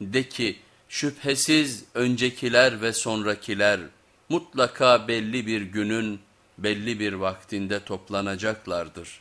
De ki şüphesiz öncekiler ve sonrakiler mutlaka belli bir günün belli bir vaktinde toplanacaklardır.